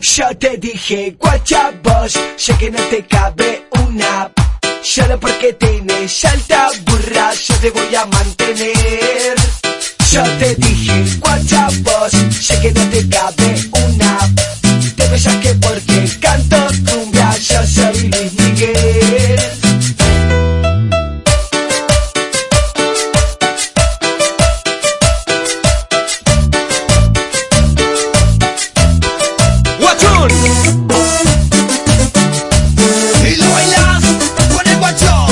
Yo te dije, guacha vos, ya que no te cabe una. Solo porque tienes alta burra, yo te voy a mantener. Yo te dije, ¡Guachón! Y lo bailas con el guachón,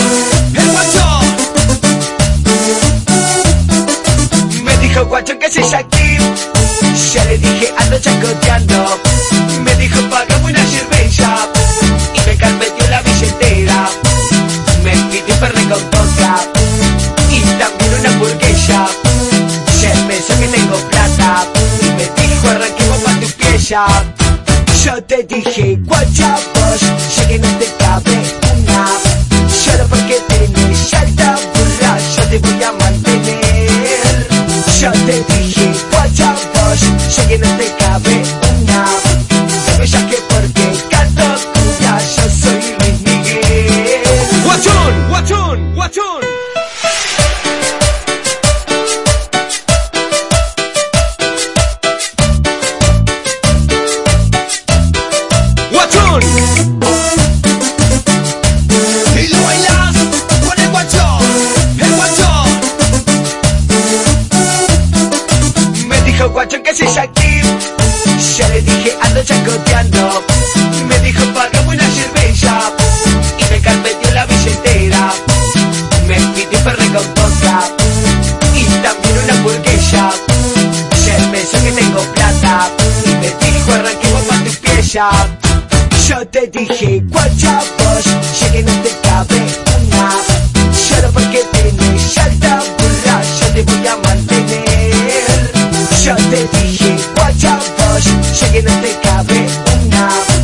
el guachón. Me dijo guacho que soy Shakir Ya le dije ando chacoteando. Me dijo pagame una cerveza. Y me carpeteó la billetera. Me pidió un perre con coca Y también una hamburguesa. Se pensó que tengo plata. Y me dijo arranquemos pa' tu pieza te dije guacha vos Ya que no te cabe una Solo porque tenés alta burra Yo te voy a mantener yo te dije, guacha vos, sé que no te cabe una. Sabes ya que porque canto cumbia, yo soy Luis Miguel. ¡Guachón! ¡Guachón! ¡Guachón! Dijo guacho que soy Shakir. Ya le dije ando chacoteando. Me dijo pagame una cerveza. Y me carpeteó la billetera. Me pidió perre con. Y también una hamburguesa. Ya pensó que tengo plata. Y me dijo arranquemos pa' tu pieza. Yo te dije, guacha vos, ya que no te cabe DJ, watch out, push, una